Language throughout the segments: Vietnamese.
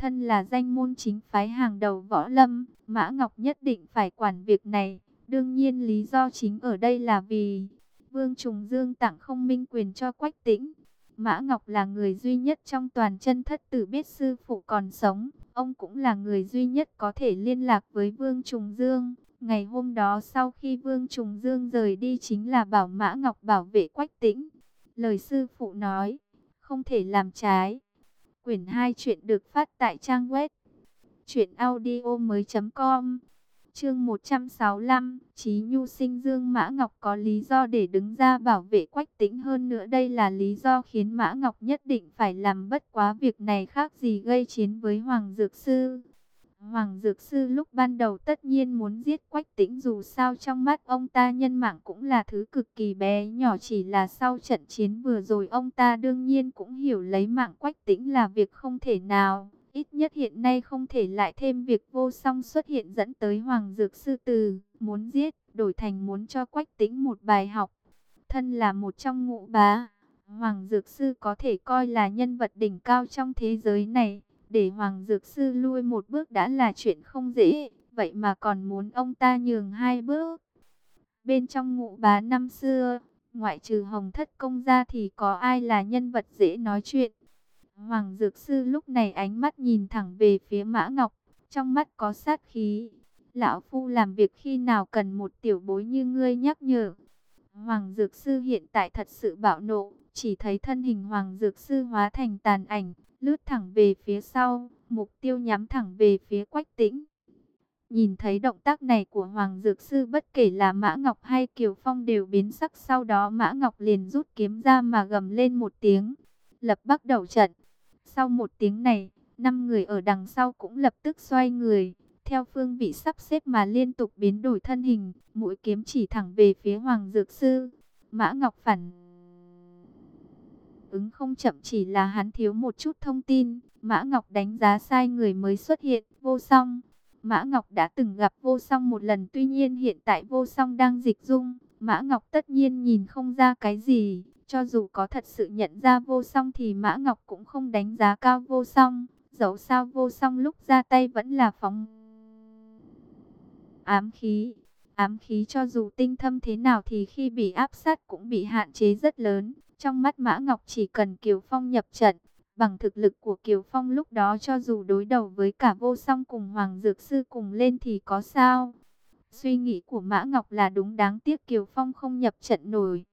Thân là danh môn chính phái hàng đầu võ lâm, Mã Ngọc nhất định phải quản việc này. Đương nhiên lý do chính ở đây là vì Vương Trùng Dương tặng không minh quyền cho Quách Tĩnh. Mã Ngọc là người duy nhất trong toàn chân thất tử biết sư phụ còn sống. Ông cũng là người duy nhất có thể liên lạc với Vương Trùng Dương. Ngày hôm đó sau khi Vương Trùng Dương rời đi chính là bảo Mã Ngọc bảo vệ Quách Tĩnh. Lời sư phụ nói, không thể làm trái. Quyển 2 chuyện được phát tại trang web truyệnaudiomoi.com. Chương 165, Chí Nhu sinh Dương Mã Ngọc có lý do để đứng ra bảo vệ Quách Tĩnh hơn nữa đây là lý do khiến Mã Ngọc nhất định phải làm bất quá việc này khác gì gây chiến với Hoàng Dược Sư. Hoàng Dược Sư lúc ban đầu tất nhiên muốn giết Quách Tĩnh dù sao trong mắt ông ta nhân mạng cũng là thứ cực kỳ bé nhỏ chỉ là sau trận chiến vừa rồi ông ta đương nhiên cũng hiểu lấy mạng Quách Tĩnh là việc không thể nào. Ít nhất hiện nay không thể lại thêm việc vô song xuất hiện dẫn tới Hoàng Dược Sư Từ, muốn giết, đổi thành muốn cho Quách Tĩnh một bài học. Thân là một trong ngũ bá, Hoàng Dược Sư có thể coi là nhân vật đỉnh cao trong thế giới này. Để Hoàng Dược Sư lui một bước đã là chuyện không dễ, vậy mà còn muốn ông ta nhường hai bước. Bên trong ngụ bá năm xưa, ngoại trừ Hồng Thất Công ra thì có ai là nhân vật dễ nói chuyện. Hoàng Dược Sư lúc này ánh mắt nhìn thẳng về phía Mã Ngọc, trong mắt có sát khí. Lão Phu làm việc khi nào cần một tiểu bối như ngươi nhắc nhở. Hoàng Dược Sư hiện tại thật sự bạo nộ, chỉ thấy thân hình Hoàng Dược Sư hóa thành tàn ảnh, lướt thẳng về phía sau, mục tiêu nhắm thẳng về phía Quách Tĩnh. Nhìn thấy động tác này của Hoàng Dược Sư bất kể là Mã Ngọc hay Kiều Phong đều biến sắc sau đó Mã Ngọc liền rút kiếm ra mà gầm lên một tiếng, lập bắt đầu trận. Sau một tiếng này, năm người ở đằng sau cũng lập tức xoay người, theo phương vị sắp xếp mà liên tục biến đổi thân hình, mũi kiếm chỉ thẳng về phía Hoàng Dược Sư. Mã Ngọc phản ứng không chậm chỉ là hắn thiếu một chút thông tin. Mã Ngọc đánh giá sai người mới xuất hiện, vô song. Mã Ngọc đã từng gặp vô song một lần tuy nhiên hiện tại vô song đang dịch dung. Mã Ngọc tất nhiên nhìn không ra cái gì, cho dù có thật sự nhận ra vô song thì Mã Ngọc cũng không đánh giá cao vô song. Dẫu sao vô song lúc ra tay vẫn là phóng ám khí. Ám khí cho dù tinh thâm thế nào thì khi bị áp sát cũng bị hạn chế rất lớn. Trong mắt Mã Ngọc chỉ cần Kiều Phong nhập trận, bằng thực lực của Kiều Phong lúc đó cho dù đối đầu với cả vô song cùng Hoàng Dược Sư cùng lên thì có sao. Suy nghĩ của Mã Ngọc là đúng đáng tiếc Kiều Phong không nhập trận nổi.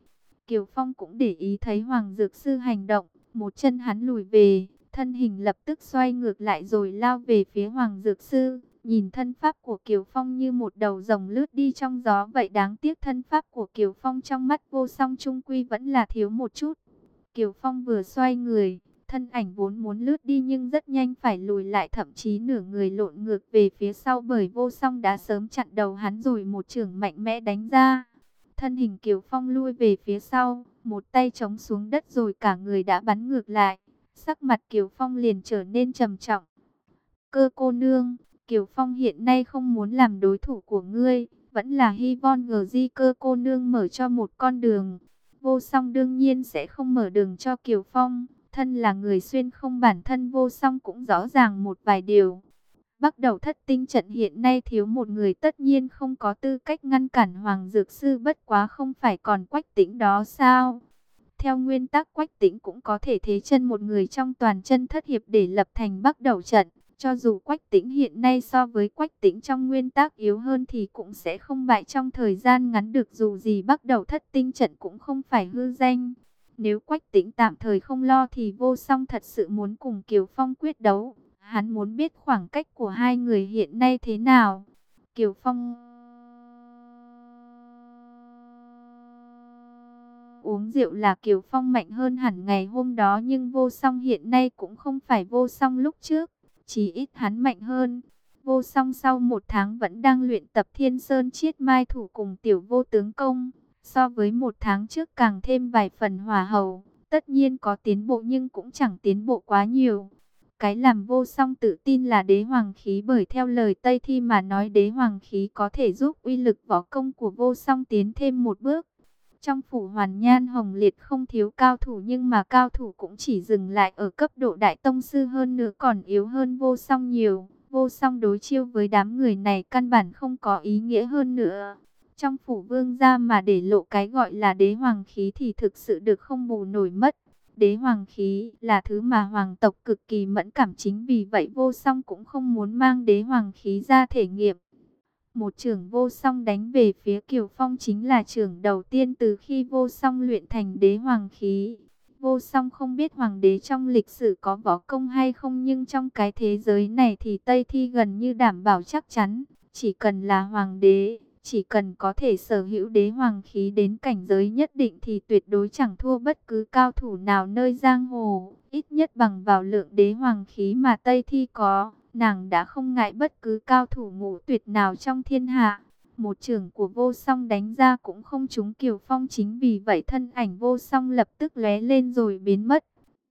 Kiều Phong cũng để ý thấy Hoàng Dược Sư hành động, một chân hắn lùi về, thân hình lập tức xoay ngược lại rồi lao về phía Hoàng Dược Sư. Nhìn thân pháp của Kiều Phong như một đầu rồng lướt đi trong gió vậy đáng tiếc thân pháp của Kiều Phong trong mắt vô song trung quy vẫn là thiếu một chút. Kiều Phong vừa xoay người, thân ảnh vốn muốn lướt đi nhưng rất nhanh phải lùi lại thậm chí nửa người lộn ngược về phía sau bởi vô song đã sớm chặn đầu hắn rồi một trường mạnh mẽ đánh ra. Thân hình Kiều Phong lui về phía sau, một tay chống xuống đất rồi cả người đã bắn ngược lại. Sắc mặt Kiều Phong liền trở nên trầm trọng. Cơ cô nương, Kiều Phong hiện nay không muốn làm đối thủ của ngươi, vẫn là hy vọng ngờ di cơ cô nương mở cho một con đường. Vô song đương nhiên sẽ không mở đường cho Kiều Phong, thân là người xuyên không bản thân vô song cũng rõ ràng một vài điều. Bắt đầu thất tinh trận hiện nay thiếu một người tất nhiên không có tư cách ngăn cản Hoàng Dược Sư bất quá không phải còn quách tĩnh đó sao? Theo nguyên tắc quách tĩnh cũng có thể thế chân một người trong toàn chân thất hiệp để lập thành bắt đầu trận. Cho dù Quách Tĩnh hiện nay so với Quách Tĩnh trong nguyên tắc yếu hơn thì cũng sẽ không bại trong thời gian ngắn được, dù gì bắt đầu thất tinh trận cũng không phải hư danh. Nếu Quách Tĩnh tạm thời không lo thì vô song thật sự muốn cùng Kiều Phong quyết đấu. Hắn muốn biết khoảng cách của hai người hiện nay thế nào. Kiều Phong uống rượu là Kiều Phong mạnh hơn hẳn ngày hôm đó nhưng vô song hiện nay cũng không phải vô song lúc trước chỉ ít hắn mạnh hơn. Vô song sau một tháng vẫn đang luyện tập thiên sơn chiết mai thủ cùng tiểu vô tướng công. So với một tháng trước càng thêm vài phần hòa hầu. Tất nhiên có tiến bộ nhưng cũng chẳng tiến bộ quá nhiều. Cái làm vô song tự tin là đế hoàng khí bởi theo lời Tây Thi mà nói đế hoàng khí có thể giúp uy lực võ công của vô song tiến thêm một bước. Trong phủ hoàn nhan hồng liệt không thiếu cao thủ nhưng mà cao thủ cũng chỉ dừng lại ở cấp độ đại tông sư hơn nữa còn yếu hơn vô song nhiều. Vô song đối chiêu với đám người này căn bản không có ý nghĩa hơn nữa. Trong phủ vương gia mà để lộ cái gọi là đế hoàng khí thì thực sự được không bù nổi mất. Đế hoàng khí là thứ mà hoàng tộc cực kỳ mẫn cảm chính vì vậy vô song cũng không muốn mang đế hoàng khí ra thể nghiệm. Một trưởng vô song đánh về phía Kiều Phong chính là trưởng đầu tiên từ khi vô song luyện thành đế hoàng khí. Vô song không biết hoàng đế trong lịch sử có võ công hay không nhưng trong cái thế giới này thì Tây Thi gần như đảm bảo chắc chắn. Chỉ cần là hoàng đế, chỉ cần có thể sở hữu đế hoàng khí đến cảnh giới nhất định thì tuyệt đối chẳng thua bất cứ cao thủ nào nơi giang hồ. Ít nhất bằng vào lượng đế hoàng khí mà Tây Thi có, nàng đã không ngại bất cứ cao thủ ngũ tuyệt nào trong thiên hạ. Một trưởng của vô song đánh ra cũng không trúng Kiều Phong chính, vì vậy thân ảnh vô song lập tức lóe lên rồi biến mất.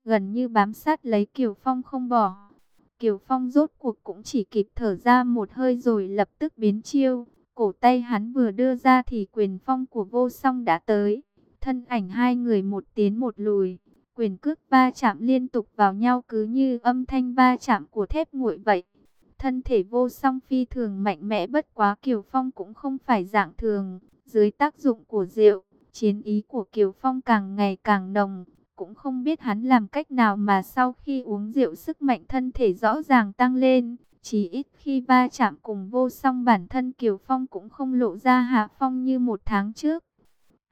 Gần như bám sát lấy Kiều Phong không bỏ. Kiều Phong rốt cuộc cũng chỉ kịp thở ra một hơi rồi lập tức biến chiêu. Cổ tay hắn vừa đưa ra thì quyền phong của vô song đã tới. Thân ảnh hai người một tiến một lùi. Quyền cước va chạm liên tục vào nhau cứ như âm thanh va chạm của thép nguội vậy. Thân thể vô song phi thường mạnh mẽ bất quá Kiều Phong cũng không phải dạng thường. Dưới tác dụng của rượu, chiến ý của Kiều Phong càng ngày càng nồng. Cũng không biết hắn làm cách nào mà sau khi uống rượu sức mạnh thân thể rõ ràng tăng lên. Chỉ ít khi va chạm cùng vô song bản thân Kiều Phong cũng không lộ ra hạ phong như một tháng trước.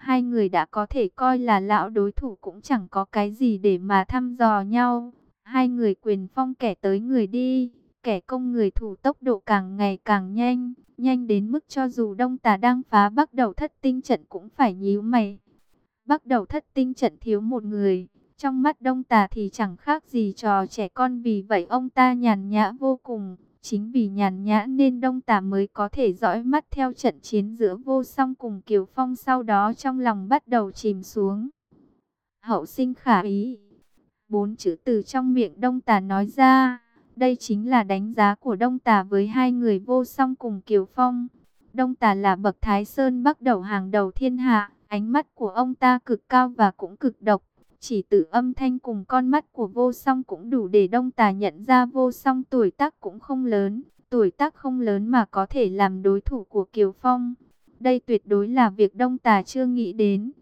Hai người đã có thể coi là lão đối thủ cũng chẳng có cái gì để mà thăm dò nhau. Hai người quyền phong kẻ tới người đi, kẻ công người thủ tốc độ càng ngày càng nhanh, nhanh đến mức cho dù đông tà đang phá bắt đầu thất tinh trận cũng phải nhíu mày. Bắt đầu thất tinh trận thiếu một người, trong mắt đông tà thì chẳng khác gì trò trẻ con vì vậy ông ta nhàn nhã vô cùng. Chính vì nhàn nhã nên Đông Tà mới có thể dõi mắt theo trận chiến giữa vô song cùng Kiều Phong sau đó trong lòng bắt đầu chìm xuống. Hậu sinh khả ý. Bốn chữ từ trong miệng Đông Tà nói ra. Đây chính là đánh giá của Đông Tà với hai người vô song cùng Kiều Phong. Đông Tà là bậc Thái Sơn bắt đầu hàng đầu thiên hạ. Ánh mắt của ông ta cực cao và cũng cực độc. Chỉ từ âm thanh cùng con mắt của vô song cũng đủ để đông tà nhận ra vô song tuổi tác cũng không lớn. Tuổi tác không lớn mà có thể làm đối thủ của Kiều Phong. Đây tuyệt đối là việc đông tà chưa nghĩ đến.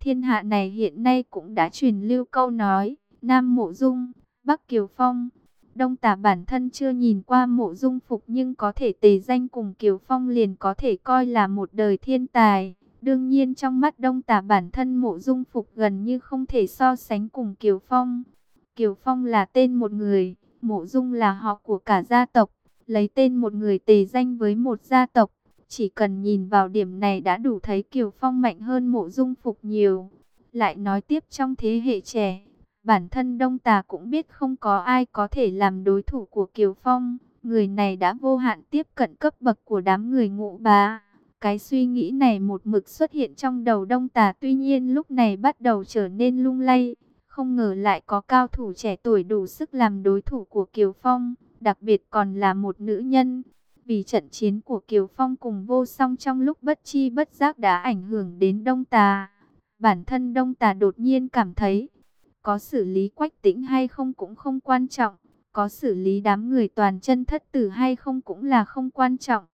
Thiên hạ này hiện nay cũng đã truyền lưu câu nói. Nam Mộ Dung, Bắc Kiều Phong. Đông tà bản thân chưa nhìn qua mộ dung phục nhưng có thể tề danh cùng Kiều Phong liền có thể coi là một đời thiên tài. Đương nhiên trong mắt đông tả bản thân mộ dung phục gần như không thể so sánh cùng Kiều Phong. Kiều Phong là tên một người, mộ dung là họ của cả gia tộc, lấy tên một người tề danh với một gia tộc. Chỉ cần nhìn vào điểm này đã đủ thấy Kiều Phong mạnh hơn mộ dung phục nhiều. Lại nói tiếp trong thế hệ trẻ, bản thân đông tà cũng biết không có ai có thể làm đối thủ của Kiều Phong. Người này đã vô hạn tiếp cận cấp bậc của đám người ngụ bá. Cái suy nghĩ này một mực xuất hiện trong đầu đông tà tuy nhiên lúc này bắt đầu trở nên lung lay. Không ngờ lại có cao thủ trẻ tuổi đủ sức làm đối thủ của Kiều Phong, đặc biệt còn là một nữ nhân. Vì trận chiến của Kiều Phong cùng vô song trong lúc bất chi bất giác đã ảnh hưởng đến đông tà. Bản thân đông tà đột nhiên cảm thấy, có xử lý quách tĩnh hay không cũng không quan trọng. Có xử lý đám người toàn chân thất tử hay không cũng là không quan trọng.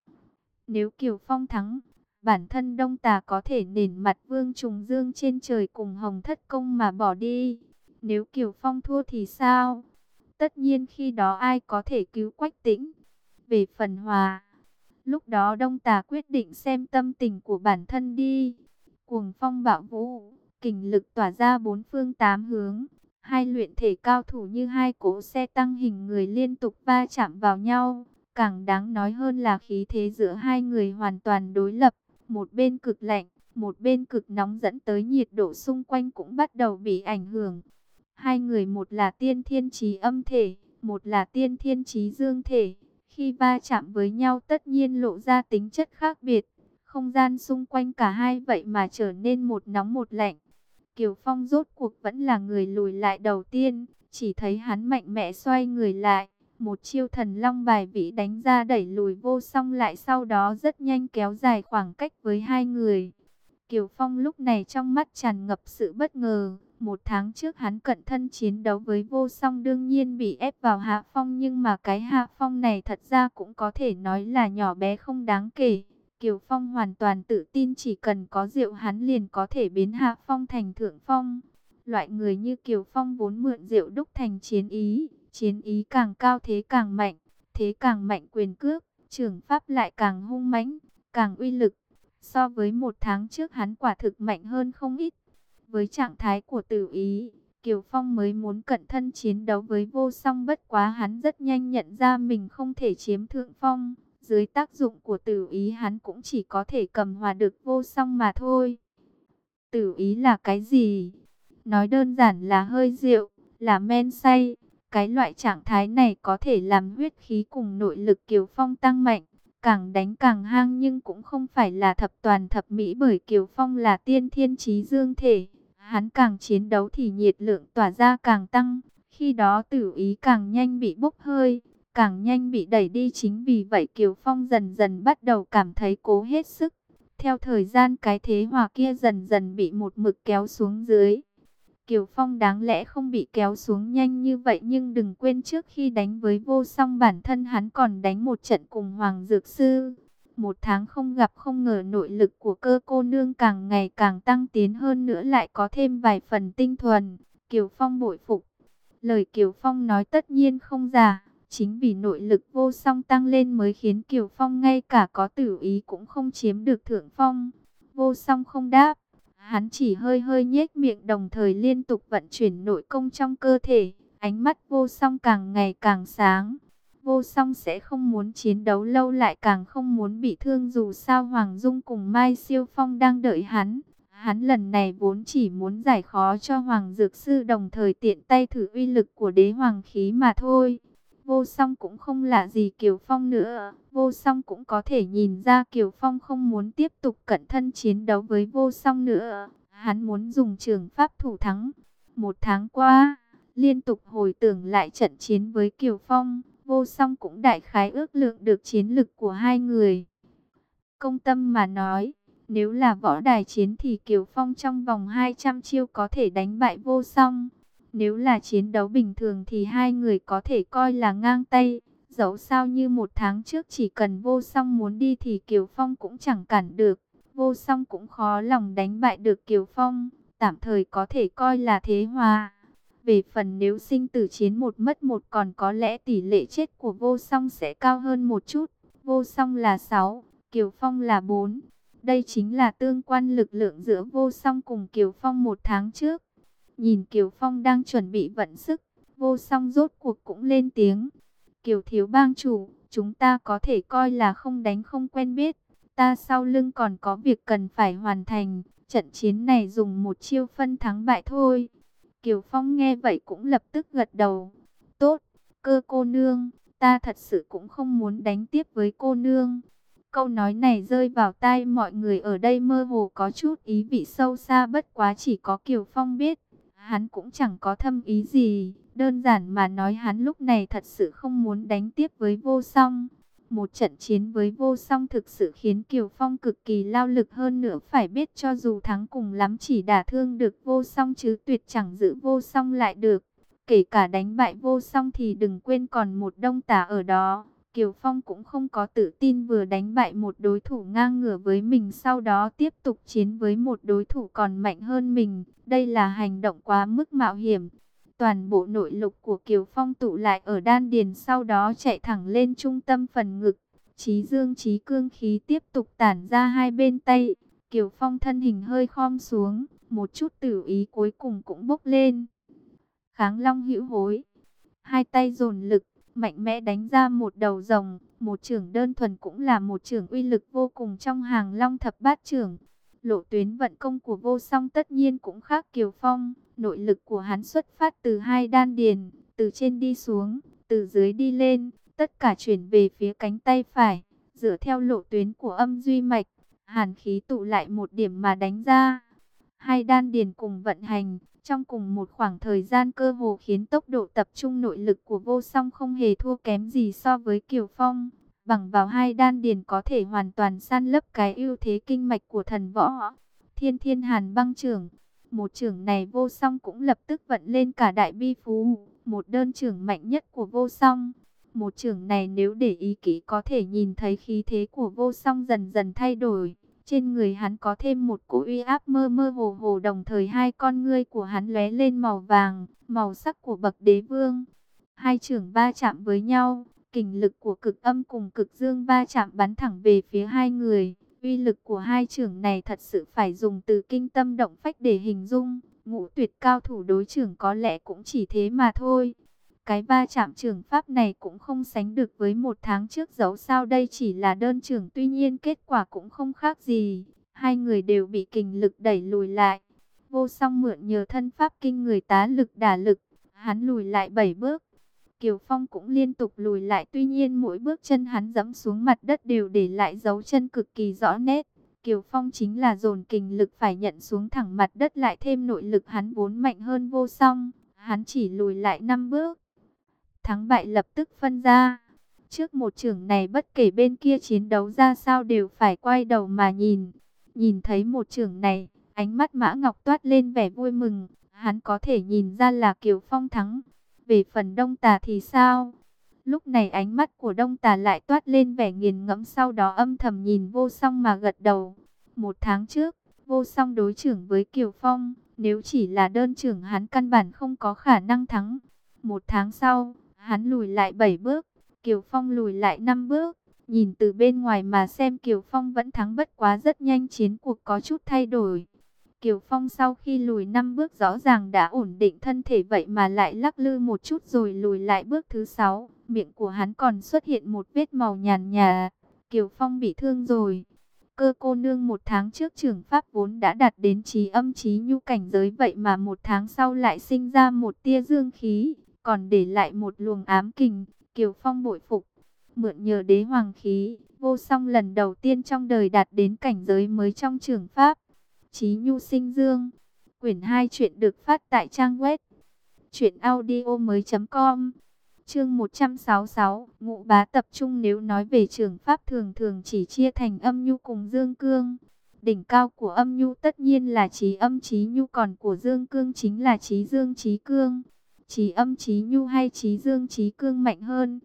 Nếu Kiều Phong thắng, bản thân Đông Tà có thể nền mặt Vương Trùng Dương trên trời cùng Hồng Thất Công mà bỏ đi. Nếu Kiều Phong thua thì sao? Tất nhiên khi đó ai có thể cứu Quách Tĩnh? Về phần hòa, lúc đó Đông Tà quyết định xem tâm tình của bản thân đi. Cuồng phong bạo vũ, kình lực tỏa ra bốn phương tám hướng. Hai luyện thể cao thủ như hai cỗ xe tăng hình người liên tục va chạm vào nhau Càng đáng nói hơn là khí thế giữa hai người hoàn toàn đối lập, một bên cực lạnh, một bên cực nóng dẫn tới nhiệt độ xung quanh cũng bắt đầu bị ảnh hưởng. Hai người một là tiên thiên trí âm thể, một là tiên thiên trí dương thể. Khi va chạm với nhau tất nhiên lộ ra tính chất khác biệt. Không gian xung quanh cả hai vậy mà trở nên một nóng một lạnh. Kiều Phong rốt cuộc vẫn là người lùi lại đầu tiên, chỉ thấy hắn mạnh mẽ xoay người lại, một chiêu thần long bài vĩ đánh ra đẩy lùi vô song lại sau đó rất nhanh kéo dài khoảng cách với hai người. Kiều Phong lúc này trong mắt tràn ngập sự bất ngờ. Một tháng trước hắn cận thân chiến đấu với vô song đương nhiên bị ép vào hạ phong nhưng mà cái hạ phong này thật ra cũng có thể nói là nhỏ bé không đáng kể. Kiều Phong hoàn toàn tự tin chỉ cần có rượu hắn liền có thể biến hạ phong thành thượng phong. Loại người như Kiều Phong vốn mượn rượu đúc thành chiến ý, chiến ý càng cao thế càng mạnh, thế càng mạnh quyền cước, trưởng pháp lại càng hung mãnh, càng uy lực. So với một tháng trước hắn quả thực mạnh hơn không ít. Với trạng thái của tử ý, Kiều Phong mới muốn cận thân chiến đấu với vô song bất quá hắn rất nhanh nhận ra mình không thể chiếm thượng phong. Dưới tác dụng của tử ý hắn cũng chỉ có thể cầm hòa được vô song mà thôi. Tử ý là cái gì? Nói đơn giản là hơi rượu, là men say. Cái loại trạng thái này có thể làm huyết khí cùng nội lực Kiều Phong tăng mạnh. Càng đánh càng hang nhưng cũng không phải là thập toàn thập mỹ bởi Kiều Phong là tiên thiên trí dương thể. Hắn càng chiến đấu thì nhiệt lượng tỏa ra càng tăng, khi đó tử ý càng nhanh bị bốc hơi, càng nhanh bị đẩy đi chính vì vậy Kiều Phong dần dần bắt đầu cảm thấy cố hết sức. Theo thời gian cái thế hòa kia dần dần bị một mực kéo xuống dưới. Kiều Phong đáng lẽ không bị kéo xuống nhanh như vậy nhưng đừng quên trước khi đánh với vô song bản thân hắn còn đánh một trận cùng Hoàng Dược Sư. Một tháng không gặp không ngờ nội lực của cơ cô nương càng ngày càng tăng tiến hơn nữa lại có thêm vài phần tinh thuần. Kiều Phong bội phục. Lời Kiều Phong nói tất nhiên không giả. Chính vì nội lực vô song tăng lên mới khiến Kiều Phong ngay cả có tử ý cũng không chiếm được thượng phong. Vô song không đáp. Hắn chỉ hơi hơi nhếch miệng đồng thời liên tục vận chuyển nội công trong cơ thể. Ánh mắt vô song càng ngày càng sáng. Vô song sẽ không muốn chiến đấu lâu lại càng không muốn bị thương dù sao Hoàng Dung cùng Mai Siêu Phong đang đợi hắn. Hắn lần này vốn chỉ muốn giải khó cho Hoàng Dược Sư đồng thời tiện tay thử uy lực của đế hoàng khí mà thôi. Vô song cũng không lạ gì Kiều Phong nữa. Vô song cũng có thể nhìn ra Kiều Phong không muốn tiếp tục cận thân chiến đấu với vô song nữa. Hắn muốn dùng trường pháp thủ thắng. Một tháng qua, liên tục hồi tưởng lại trận chiến với Kiều Phong. Vô song cũng đại khái ước lượng được chiến lực của hai người. Công tâm mà nói, nếu là võ đài chiến thì Kiều Phong trong vòng 200 chiêu có thể đánh bại vô song. Nếu là chiến đấu bình thường thì hai người có thể coi là ngang tay. Dẫu sao như một tháng trước chỉ cần vô song muốn đi thì Kiều Phong cũng chẳng cản được. Vô song cũng khó lòng đánh bại được Kiều Phong. Tạm thời có thể coi là thế hòa. Về phần nếu sinh tử chiến một mất một còn có lẽ tỷ lệ chết của vô song sẽ cao hơn một chút. Vô song là 6, Kiều Phong là 4. Đây chính là tương quan lực lượng giữa vô song cùng Kiều Phong một tháng trước. Nhìn Kiều Phong đang chuẩn bị vận sức, vô song rốt cuộc cũng lên tiếng. Kiều thiếu bang chủ, chúng ta có thể coi là không đánh không quen biết. Ta sau lưng còn có việc cần phải hoàn thành. Trận chiến này dùng một chiêu phân thắng bại thôi. Kiều Phong nghe vậy cũng lập tức gật đầu. Tốt, cơ cô nương, ta thật sự cũng không muốn đánh tiếp với cô nương. Câu nói này rơi vào tai mọi người ở đây mơ hồ có chút ý vị sâu xa bất quá chỉ có Kiều Phong biết. Hắn cũng chẳng có thâm ý gì, đơn giản mà nói hắn lúc này thật sự không muốn đánh tiếp với vô song. Một trận chiến với vô song thực sự khiến Kiều Phong cực kỳ lao lực hơn nữa phải biết cho dù thắng cùng lắm chỉ đả thương được vô song chứ tuyệt chẳng giữ vô song lại được. Kể cả đánh bại vô song thì đừng quên còn một đông tả ở đó. Kiều Phong cũng không có tự tin vừa đánh bại một đối thủ ngang ngửa với mình sau đó tiếp tục chiến với một đối thủ còn mạnh hơn mình. Đây là hành động quá mức mạo hiểm. Toàn bộ nội lực của Kiều Phong tụ lại ở đan điền sau đó chạy thẳng lên trung tâm phần ngực. Chí dương chí cương khí tiếp tục tản ra hai bên tay. Kiều Phong thân hình hơi khom xuống, một chút tử ý cuối cùng cũng bốc lên. Kháng long hữu hối, hai tay dồn lực, mạnh mẽ đánh ra một đầu rồng. Một trưởng đơn thuần cũng là một trưởng uy lực vô cùng trong hàng long thập bát trưởng. Lộ tuyến vận công của vô song tất nhiên cũng khác Kiều Phong. Nội lực của hắn xuất phát từ hai đan điền, từ trên đi xuống, từ dưới đi lên, tất cả chuyển về phía cánh tay phải, dựa theo lộ tuyến của âm duy mạch, hàn khí tụ lại một điểm mà đánh ra. Hai đan điền cùng vận hành, trong cùng một khoảng thời gian cơ hồ khiến tốc độ tập trung nội lực của vô song không hề thua kém gì so với Kiều Phong. Bằng vào hai đan điền có thể hoàn toàn san lấp cái ưu thế kinh mạch của thần võ thiên thiên hàn băng trưởng. Một trưởng này vô song cũng lập tức vận lên cả đại bi phú, một đơn trưởng mạnh nhất của vô song. Một trưởng này nếu để ý kỹ có thể nhìn thấy khí thế của vô song dần dần thay đổi. Trên người hắn có thêm một cỗ uy áp mơ mơ hồ hồ đồng thời hai con ngươi của hắn lóe lên màu vàng, màu sắc của bậc đế vương. Hai trưởng ba chạm với nhau, kình lực của cực âm cùng cực dương ba chạm bắn thẳng về phía hai người. Uy lực của hai trưởng này thật sự phải dùng từ kinh tâm động phách để hình dung. Ngũ tuyệt cao thủ đối trưởng có lẽ cũng chỉ thế mà thôi. Cái va chạm trường pháp này cũng không sánh được với một tháng trước dẫu sao đây chỉ là đơn trưởng tuy nhiên kết quả cũng không khác gì. Hai người đều bị kình lực đẩy lùi lại. Vô song mượn nhờ thân pháp kinh người tá lực đả lực, hắn lùi lại bảy bước. Kiều Phong cũng liên tục lùi lại tuy nhiên mỗi bước chân hắn dẫm xuống mặt đất đều để lại dấu chân cực kỳ rõ nét. Kiều Phong chính là dồn kình lực phải nhận xuống thẳng mặt đất lại thêm nội lực hắn vốn mạnh hơn vô song. Hắn chỉ lùi lại năm bước. Thắng bại lập tức phân ra. Trước một trưởng này bất kể bên kia chiến đấu ra sao đều phải quay đầu mà nhìn. Nhìn thấy một trưởng này, ánh mắt Mã Ngọc toát lên vẻ vui mừng. Hắn có thể nhìn ra là Kiều Phong thắng. Về phần Đông Tà thì sao? Lúc này ánh mắt của Đông Tà lại toát lên vẻ nghiền ngẫm sau đó âm thầm nhìn vô song mà gật đầu. Một tháng trước, vô song đối trưởng với Kiều Phong, nếu chỉ là đơn trưởng hắn căn bản không có khả năng thắng. Một tháng sau, hắn lùi lại 7 bước, Kiều Phong lùi lại 5 bước. Nhìn từ bên ngoài mà xem Kiều Phong vẫn thắng bất quá rất nhanh chiến cuộc có chút thay đổi. Kiều Phong sau khi lùi 5 bước rõ ràng đã ổn định thân thể vậy mà lại lắc lư một chút rồi lùi lại bước thứ 6. Miệng của hắn còn xuất hiện một vết màu nhàn nhà. Kiều Phong bị thương rồi. Cơ cô nương một tháng trước trưởng pháp vốn đã đạt đến trí âm trí nhu cảnh giới vậy mà một tháng sau lại sinh ra một tia dương khí, còn để lại một luồng ám kình. Kiều Phong bội phục, mượn nhờ đế hoàng khí, vô song lần đầu tiên trong đời đạt đến cảnh giới mới trong trường pháp. Chí Nhu Sinh Dương. Quyển 2 chuyện được phát tại trang web truyệnaudiomoi.com. Chương 166, Ngụ Bá tập trung nếu nói về trường pháp thường thường chỉ chia thành âm nhu cùng dương cương. Đỉnh cao của âm nhu tất nhiên là trí âm trí nhu còn của dương cương chính là trí dương trí cương. Trí âm trí nhu hay trí dương trí cương mạnh hơn?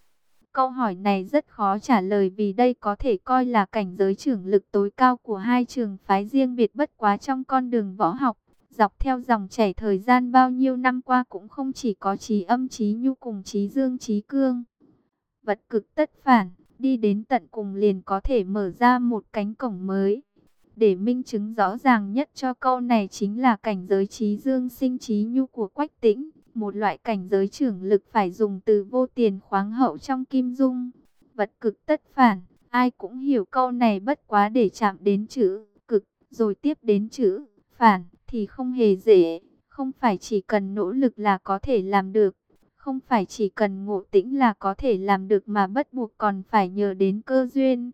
Câu hỏi này rất khó trả lời vì đây có thể coi là cảnh giới trưởng lực tối cao của hai trường phái riêng biệt bất quá trong con đường võ học. Dọc theo dòng chảy thời gian bao nhiêu năm qua cũng không chỉ có trí âm trí nhu cùng trí dương trí cương. Vật cực tất phản, đi đến tận cùng liền có thể mở ra một cánh cổng mới. Để minh chứng rõ ràng nhất cho câu này chính là cảnh giới trí dương sinh trí nhu của Quách Tĩnh một loại cảnh giới trưởng lực phải dùng từ vô tiền khoáng hậu trong kim dung. Vật cực tất phản, ai cũng hiểu câu này bất quá để chạm đến chữ cực, rồi tiếp đến chữ phản, thì không hề dễ, không phải chỉ cần nỗ lực là có thể làm được. Không phải chỉ cần ngộ tĩnh là có thể làm được mà bất buộc còn phải nhờ đến cơ duyên.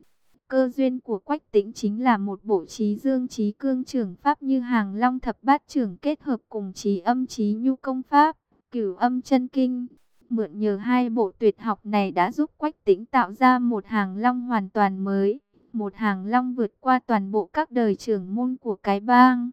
Cơ duyên của Quách Tĩnh chính là một bộ trí dương trí cương trưởng pháp như hàng long thập bát trưởng kết hợp cùng trí âm trí nhu công pháp cửu âm chân kinh. Mượn nhờ hai bộ tuyệt học này đã giúp Quách Tĩnh tạo ra một hàng long hoàn toàn mới. Một hàng long vượt qua toàn bộ các đời trưởng môn của cái bang.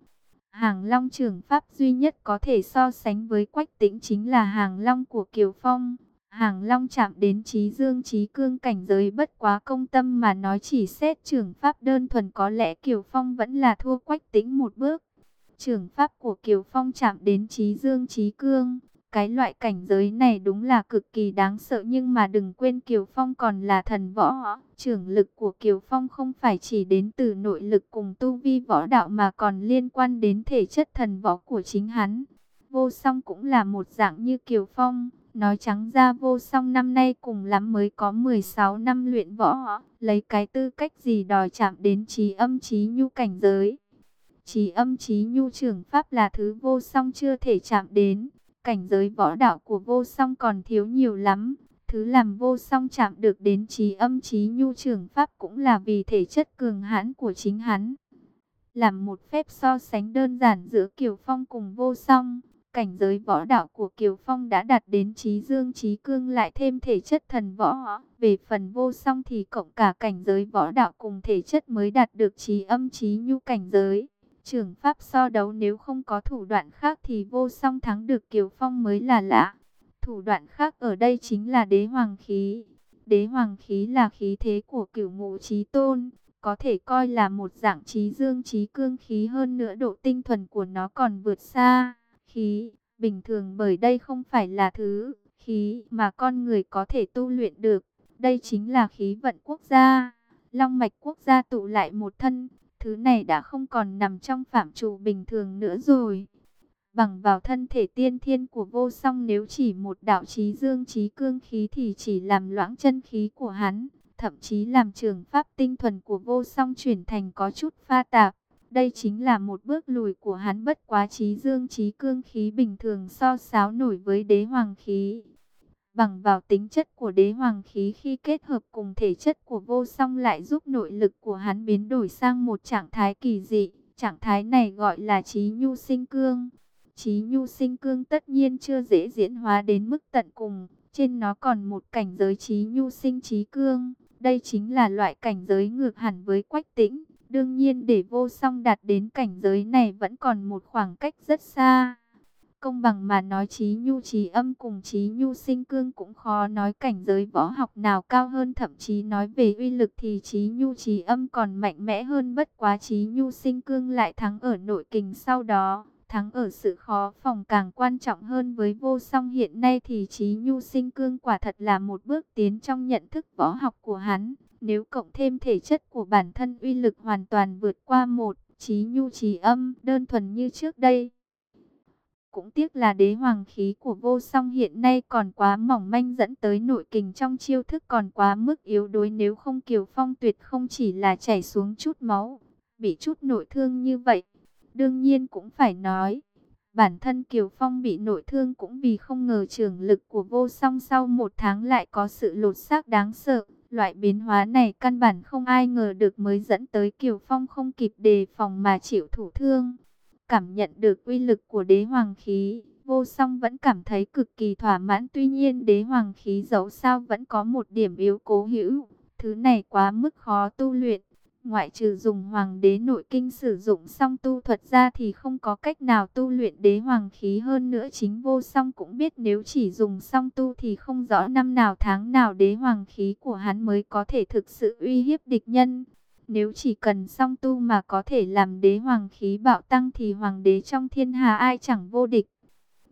Hàng long trưởng pháp duy nhất có thể so sánh với Quách Tĩnh chính là hàng long của Kiều Phong. Hàng long chạm đến trí dương, trí cương cảnh giới bất quá công tâm mà nói chỉ xét trưởng pháp đơn thuần có lẽ Kiều Phong vẫn là thua Quách Tĩnh một bước. Trưởng pháp của Kiều Phong chạm đến trí dương, trí cương cái loại cảnh giới này đúng là cực kỳ đáng sợ nhưng mà đừng quên Kiều Phong còn là thần võ. Trưởng lực của Kiều Phong không phải chỉ đến từ nội lực cùng tu vi võ đạo mà còn liên quan đến thể chất thần võ của chính hắn. Vô song cũng là một dạng như Kiều Phong. Nói trắng ra vô song năm nay cùng lắm mới có 16 năm luyện võ. Lấy cái tư cách gì đòi chạm đến trí âm trí nhu cảnh giới. Trí âm trí nhu trưởng pháp là thứ vô song chưa thể chạm đến cảnh giới võ đạo của vô song còn thiếu nhiều lắm. Thứ làm vô song chạm được đến trí âm trí nhu trường pháp cũng là vì thể chất cường hãn của chính hắn. Làm một phép so sánh đơn giản giữa Kiều Phong cùng vô song, cảnh giới võ đạo của Kiều Phong đã đạt đến trí dương trí cương lại thêm thể chất thần võ. Về phần vô song thì cộng cả cảnh giới võ đạo cùng thể chất mới đạt được trí âm trí nhu cảnh giới. Trưởng pháp so đấu nếu không có thủ đoạn khác thì vô song thắng được Kiều Phong mới là lạ. Thủ đoạn khác ở đây chính là đế hoàng khí. Đế hoàng khí là khí thế của cửu ngũ trí tôn, có thể coi là một dạng trí dương trí cương khí hơn nữa độ tinh thuần của nó còn vượt xa. Khí, bình thường bởi đây không phải là thứ khí mà con người có thể tu luyện được. Đây chính là khí vận quốc gia. Long mạch quốc gia tụ lại một thân, thứ này đã không còn nằm trong phạm trù bình thường nữa rồi. Bằng vào thân thể tiên thiên của vô song nếu chỉ một đạo trí dương trí cương khí thì chỉ làm loãng chân khí của hắn, thậm chí làm trường pháp tinh thuần của vô song chuyển thành có chút pha tạp. Đây chính là một bước lùi của hắn bất quá trí dương trí cương khí bình thường so sáo nổi với đế hoàng khí. Bằng vào tính chất của đế hoàng khí khi kết hợp cùng thể chất của vô song lại giúp nội lực của hắn biến đổi sang một trạng thái kỳ dị. Trạng thái này gọi là trí nhu sinh cương. Trí nhu sinh cương tất nhiên chưa dễ diễn hóa đến mức tận cùng. Trên nó còn một cảnh giới trí nhu sinh trí cương. Đây chính là loại cảnh giới ngược hẳn với quách tĩnh. Đương nhiên để vô song đạt đến cảnh giới này vẫn còn một khoảng cách rất xa. Công bằng mà nói trí nhu, trí âm cùng trí nhu sinh cương cũng khó nói cảnh giới võ học nào cao hơn, thậm chí nói về uy lực thì trí nhu, trí âm còn mạnh mẽ hơn, bất quá trí nhu sinh cương lại thắng ở nội kình sau đó. Thắng ở sự khó phòng càng quan trọng hơn với vô song hiện nay thì trí nhu sinh cương quả thật là một bước tiến trong nhận thức võ học của hắn. Nếu cộng thêm thể chất của bản thân, uy lực hoàn toàn vượt qua một, trí nhu, trí âm, đơn thuần như trước đây. Cũng tiếc là đế hoàng khí của vô song hiện nay còn quá mỏng manh dẫn tới nội kình trong chiêu thức còn quá mức yếu đuối nếu không Kiều Phong tuyệt không chỉ là chảy xuống chút máu, bị chút nội thương như vậy. Đương nhiên cũng phải nói, bản thân Kiều Phong bị nội thương cũng vì không ngờ trường lực của vô song sau một tháng lại có sự lột xác đáng sợ. Loại biến hóa này căn bản không ai ngờ được mới dẫn tới Kiều Phong không kịp đề phòng mà chịu thủ thương. Cảm nhận được uy lực của đế hoàng khí, vô song vẫn cảm thấy cực kỳ thỏa mãn. Tuy nhiên đế hoàng khí dẫu sao vẫn có một điểm yếu cố hữu. Thứ này quá mức khó tu luyện. Ngoại trừ dùng hoàng đế nội kinh sử dụng song tu thuật ra thì không có cách nào tu luyện đế hoàng khí hơn nữa chính vô song cũng biết nếu chỉ dùng song tu thì không rõ năm nào tháng nào đế hoàng khí của hắn mới có thể thực sự uy hiếp địch nhân. Nếu chỉ cần song tu mà có thể làm đế hoàng khí bạo tăng thì hoàng đế trong thiên hà ai chẳng vô địch.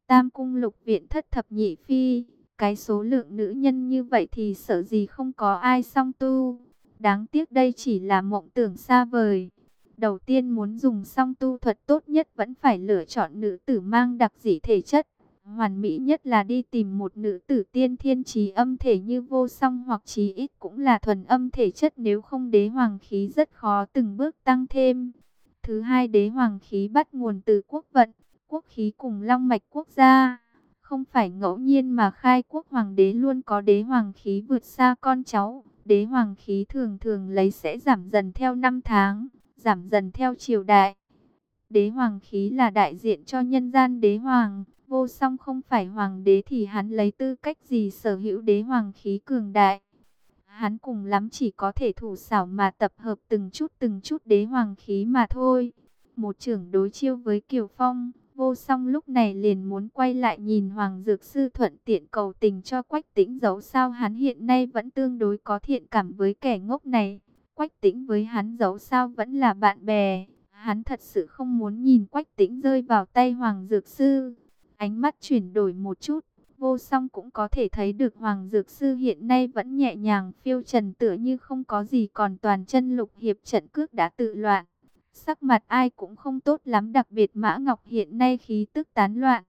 Tam cung lục viện thất thập nhị phi, cái số lượng nữ nhân như vậy thì sợ gì không có ai song tu. Đáng tiếc đây chỉ là mộng tưởng xa vời. Đầu tiên muốn dùng song tu thuật tốt nhất vẫn phải lựa chọn nữ tử mang đặc dị thể chất. Hoàn mỹ nhất là đi tìm một nữ tử tiên thiên trí âm thể như vô song hoặc trí ít cũng là thuần âm thể chất nếu không đế hoàng khí rất khó từng bước tăng thêm. Thứ hai đế hoàng khí bắt nguồn từ quốc vận, quốc khí cùng long mạch quốc gia. Không phải ngẫu nhiên mà khai quốc hoàng đế luôn có đế hoàng khí vượt xa con cháu. Đế hoàng khí thường thường lấy sẽ giảm dần theo năm tháng, giảm dần theo triều đại. Đế hoàng khí là đại diện cho nhân gian đế hoàng, vô song không phải hoàng đế thì hắn lấy tư cách gì sở hữu đế hoàng khí cường đại. Hắn cùng lắm chỉ có thể thủ xảo mà tập hợp từng chút từng chút đế hoàng khí mà thôi. Một trưởng đối chiêu với Kiều Phong, vô song lúc này liền muốn quay lại nhìn Hoàng Dược Sư thuận tiện cầu tình cho Quách Tĩnh dẫu sao hắn hiện nay vẫn tương đối có thiện cảm với kẻ ngốc này. Quách Tĩnh với hắn dẫu sao vẫn là bạn bè. Hắn thật sự không muốn nhìn Quách Tĩnh rơi vào tay Hoàng Dược Sư. Ánh mắt chuyển đổi một chút, vô song cũng có thể thấy được Hoàng Dược Sư hiện nay vẫn nhẹ nhàng phiêu trần tựa như không có gì còn toàn chân lục hiệp trận cước đã tự loạn. Sắc mặt ai cũng không tốt lắm đặc biệt Mã Ngọc hiện nay khí tức tán loạn.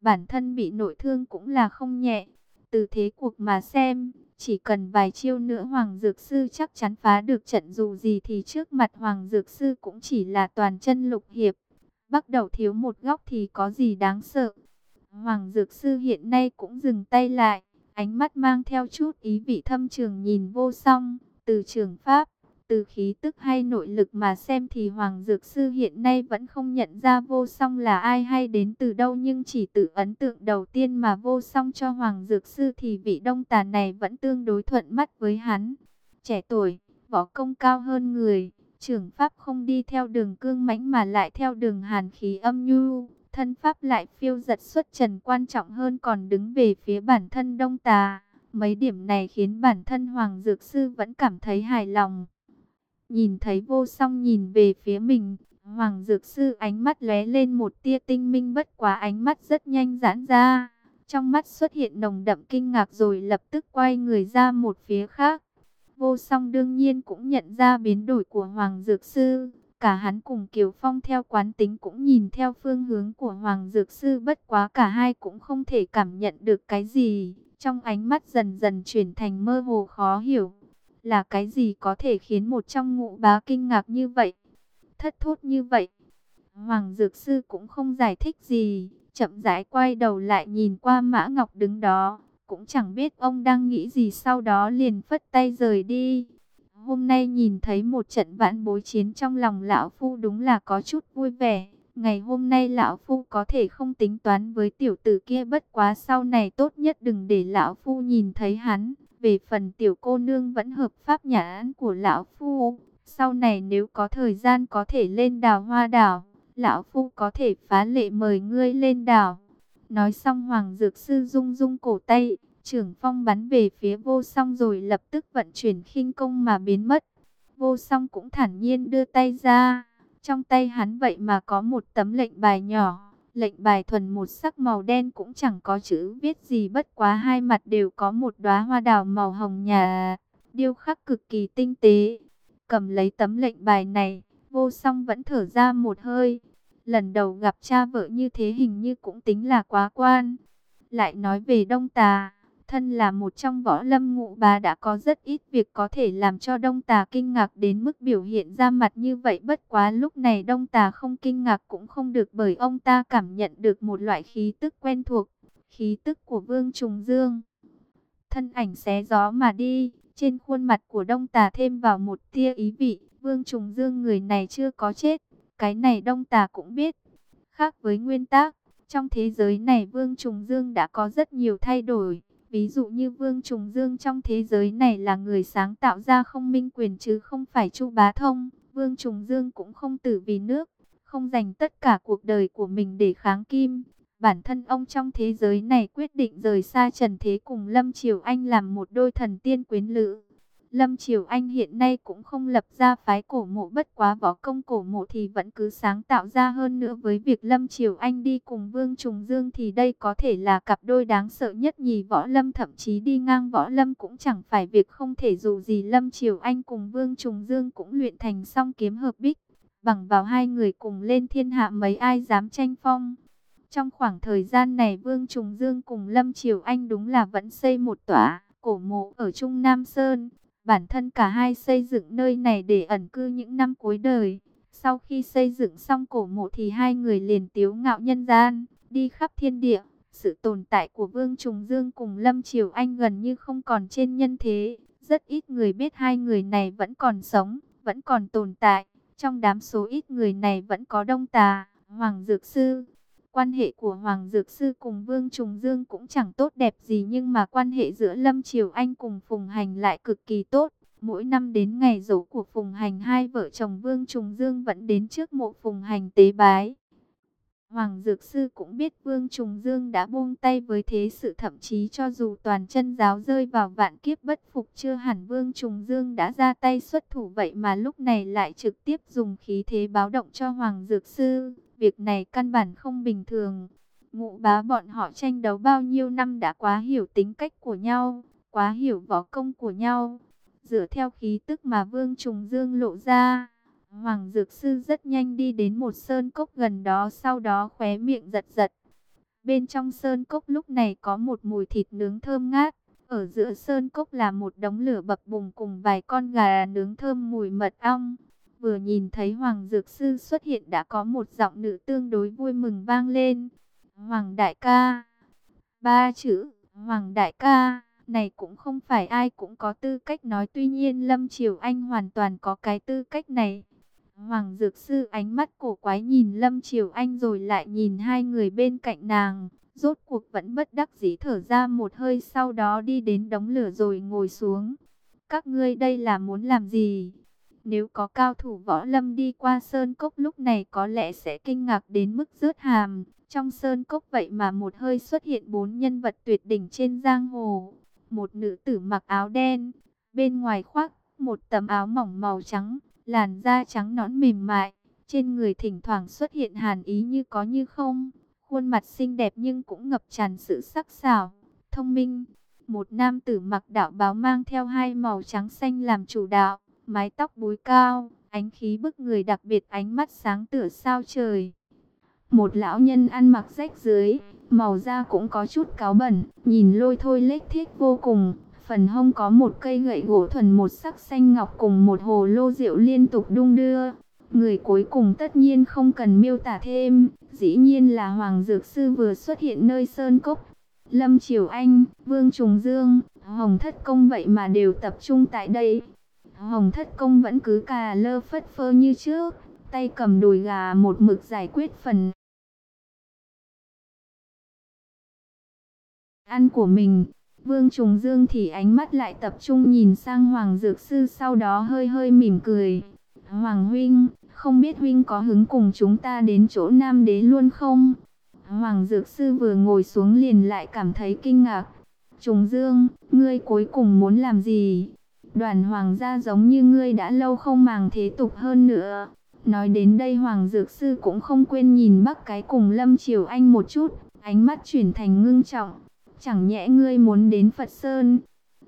Bản thân bị nội thương cũng là không nhẹ. Từ thế cuộc mà xem, chỉ cần vài chiêu nữa Hoàng Dược Sư chắc chắn phá được trận dù gì thì trước mặt Hoàng Dược Sư cũng chỉ là toàn chân lục hiệp. Bắt đầu thiếu một góc thì có gì đáng sợ. Hoàng Dược Sư hiện nay cũng dừng tay lại, ánh mắt mang theo chút ý vị thâm trường nhìn vô song, từ trường Pháp, từ khí tức hay nội lực mà xem thì Hoàng Dược Sư hiện nay vẫn không nhận ra vô song là ai hay đến từ đâu nhưng chỉ từ ấn tượng đầu tiên mà vô song cho Hoàng Dược Sư thì vị đông tà này vẫn tương đối thuận mắt với hắn. Trẻ tuổi, võ công cao hơn người, Trưởng pháp không đi theo đường cương mãnh mà lại theo đường hàn khí âm nhu, thân pháp lại phiêu giật xuất trần quan trọng hơn còn đứng về phía bản thân đông tà. Mấy điểm này khiến bản thân Hoàng Dược Sư vẫn cảm thấy hài lòng. Nhìn thấy vô song nhìn về phía mình, Hoàng Dược Sư ánh mắt lóe lên một tia tinh minh bất quá ánh mắt rất nhanh giãn ra. Trong mắt xuất hiện nồng đậm kinh ngạc rồi lập tức quay người ra một phía khác. Vô song đương nhiên cũng nhận ra biến đổi của Hoàng Dược Sư. Cả hắn cùng Kiều Phong theo quán tính cũng nhìn theo phương hướng của Hoàng Dược Sư, bất quá cả hai cũng không thể cảm nhận được cái gì. Trong ánh mắt dần dần chuyển thành mơ hồ khó hiểu. Là cái gì có thể khiến một trong ngũ bá kinh ngạc như vậy? Thất thốt như vậy? Hoàng Dược Sư cũng không giải thích gì. Chậm rãi quay đầu lại nhìn qua Mã Ngọc đứng đó. Cũng chẳng biết ông đang nghĩ gì, sau đó liền phất tay rời đi. Hôm nay nhìn thấy một trận vãn bối chiến trong lòng lão phu đúng là có chút vui vẻ. Ngày hôm nay lão phu có thể không tính toán với tiểu tử kia bất quá sau này tốt nhất đừng để lão phu nhìn thấy hắn. Về phần tiểu cô nương vẫn hợp pháp nhà án của lão phu. Sau này nếu có thời gian có thể lên đào hoa đảo. Lão phu có thể phá lệ mời ngươi lên đảo. Nói xong Hoàng Dược Sư rung rung cổ tay. Trưởng phong bắn về phía vô song rồi lập tức vận chuyển khinh công mà biến mất. Vô song cũng thản nhiên đưa tay ra. Trong tay hắn vậy mà có một tấm lệnh bài nhỏ. Lệnh bài thuần một sắc màu đen cũng chẳng có chữ viết gì bất quá hai mặt đều có một đóa hoa đào màu hồng nhà. Điêu khắc cực kỳ tinh tế. Cầm lấy tấm lệnh bài này, vô song vẫn thở ra một hơi. Lần đầu gặp cha vợ như thế hình như cũng tính là quá quan. Lại nói về Đông Tà thân là một trong võ lâm ngũ bà đã có rất ít việc có thể làm cho Đông Tà kinh ngạc đến mức biểu hiện ra mặt như vậy. Bất quá lúc này Đông Tà không kinh ngạc cũng không được bởi ông ta cảm nhận được một loại khí tức quen thuộc, khí tức của Vương Trùng Dương. Thân ảnh xé gió mà đi, trên khuôn mặt của Đông Tà thêm vào một tia ý vị, Vương Trùng Dương người này chưa có chết, cái này Đông Tà cũng biết. Khác với nguyên tắc, trong thế giới này Vương Trùng Dương đã có rất nhiều thay đổi Ví dụ như Vương Trùng Dương trong thế giới này là người sáng tạo ra không minh quyền chứ không phải Chu Bá Thông. Vương Trùng Dương cũng không tử vì nước, không dành tất cả cuộc đời của mình để kháng kim. Bản thân ông trong thế giới này quyết định rời xa trần thế cùng Lâm Triều Anh làm một đôi thần tiên quyến lữ. Lâm Triều Anh hiện nay cũng không lập ra phái cổ mộ, bất quá võ công cổ mộ thì vẫn cứ sáng tạo ra hơn nữa với việc Lâm Triều Anh đi cùng Vương Trùng Dương thì đây có thể là cặp đôi đáng sợ nhất nhì võ lâm, thậm chí đi ngang võ lâm cũng chẳng phải việc không thể dù gì Lâm Triều Anh cùng Vương Trùng Dương cũng luyện thành song kiếm hợp bích. Bằng vào hai người cùng lên thiên hạ mấy ai dám tranh phong. Trong khoảng thời gian này Vương Trùng Dương cùng Lâm Triều Anh đúng là vẫn xây một tòa cổ mộ ở Trung Nam Sơn Bản thân cả hai xây dựng nơi này để ẩn cư những năm cuối đời. Sau khi xây dựng xong cổ mộ thì hai người liền tiếu ngạo nhân gian, đi khắp thiên địa. Sự tồn tại của Vương Trùng Dương cùng Lâm Triều Anh gần như không còn trên nhân thế. Rất ít người biết hai người này vẫn còn sống, vẫn còn tồn tại. Trong đám số ít người này vẫn có Đông Tà, Hoàng Dược Sư, Quan hệ của Hoàng Dược Sư cùng Vương Trùng Dương cũng chẳng tốt đẹp gì nhưng mà quan hệ giữa Lâm Triều Anh cùng Phùng Hành lại cực kỳ tốt. Mỗi năm đến ngày dỗ của Phùng Hành, hai vợ chồng Vương Trùng Dương vẫn đến trước mộ Phùng Hành tế bái. Hoàng Dược Sư cũng biết Vương Trùng Dương đã buông tay với thế sự, thậm chí cho dù toàn chân giáo rơi vào vạn kiếp bất phục, chưa hẳn Vương Trùng Dương đã ra tay xuất thủ, vậy mà lúc này lại trực tiếp dùng khí thế báo động cho Hoàng Dược Sư. Việc này căn bản không bình thường. Ngụ bá bọn họ tranh đấu bao nhiêu năm đã quá hiểu tính cách của nhau, quá hiểu võ công của nhau. Dựa theo khí tức mà Vương Trùng Dương lộ ra, Hoàng Dược Sư rất nhanh đi đến một sơn cốc gần đó sau đó khóe miệng giật giật. Bên trong sơn cốc lúc này có một mùi thịt nướng thơm ngát. Ở giữa sơn cốc là một đống lửa bập bùng cùng vài con gà nướng thơm mùi mật ong. Vừa nhìn thấy Hoàng Dược Sư xuất hiện đã có một giọng nữ tương đối vui mừng vang lên. Hoàng Đại ca. Ba chữ, Hoàng Đại ca, này cũng không phải ai cũng có tư cách nói. Tuy nhiên Lâm Triều Anh hoàn toàn có cái tư cách này. Hoàng Dược Sư ánh mắt cổ quái nhìn Lâm Triều Anh rồi lại nhìn hai người bên cạnh nàng. Rốt cuộc vẫn bất đắc dĩ thở ra một hơi sau đó đi đến đống lửa rồi ngồi xuống. Các ngươi đây là muốn làm gì? Nếu có cao thủ võ lâm đi qua sơn cốc lúc này có lẽ sẽ kinh ngạc đến mức rớt hàm. Trong sơn cốc vậy mà một hơi xuất hiện bốn nhân vật tuyệt đỉnh trên giang hồ. Một nữ tử mặc áo đen, bên ngoài khoác một tấm áo mỏng màu trắng, làn da trắng nõn mềm mại. Trên người thỉnh thoảng xuất hiện hàn ý như có như không. Khuôn mặt xinh đẹp nhưng cũng ngập tràn sự sắc sảo, thông minh. Một nam tử mặc đạo báo mang theo hai màu trắng xanh làm chủ đạo, mái tóc búi cao, ánh khí bức người đặc biệt ánh mắt sáng tựa sao trời. Một lão nhân ăn mặc rách dưới, màu da cũng có chút cáo bẩn, nhìn lôi thôi lết thiết vô cùng. Phần hông có một cây gậy gỗ thuần một sắc xanh ngọc cùng một hồ lô rượu liên tục đung đưa. Người cuối cùng tất nhiên không cần miêu tả thêm, dĩ nhiên là Hoàng Dược Sư vừa xuất hiện nơi Sơn Cốc. Lâm Triều Anh, Vương Trùng Dương, Hồng Thất Công vậy mà đều tập trung tại đây. Hồng Thất Công vẫn cứ cà lơ phất phơ như trước, tay cầm đùi gà một mực giải quyết phần ăn của mình. Vương Trùng Dương thì ánh mắt lại tập trung nhìn sang Hoàng Dược Sư sau đó hơi hơi mỉm cười. Hoàng Huynh, không biết Huynh có hứng cùng chúng ta đến chỗ Nam Đế luôn không? Hoàng Dược Sư vừa ngồi xuống liền lại cảm thấy kinh ngạc. Trùng Dương, ngươi cuối cùng muốn làm gì? Đoàn Hoàng gia giống như ngươi đã lâu không màng thế tục hơn nữa. Nói đến đây Hoàng Dược Sư cũng không quên nhìn Bắc cái cùng Lâm Triều Anh một chút, ánh mắt chuyển thành ngưng trọng. Chẳng nhẽ ngươi muốn đến Phật Sơn?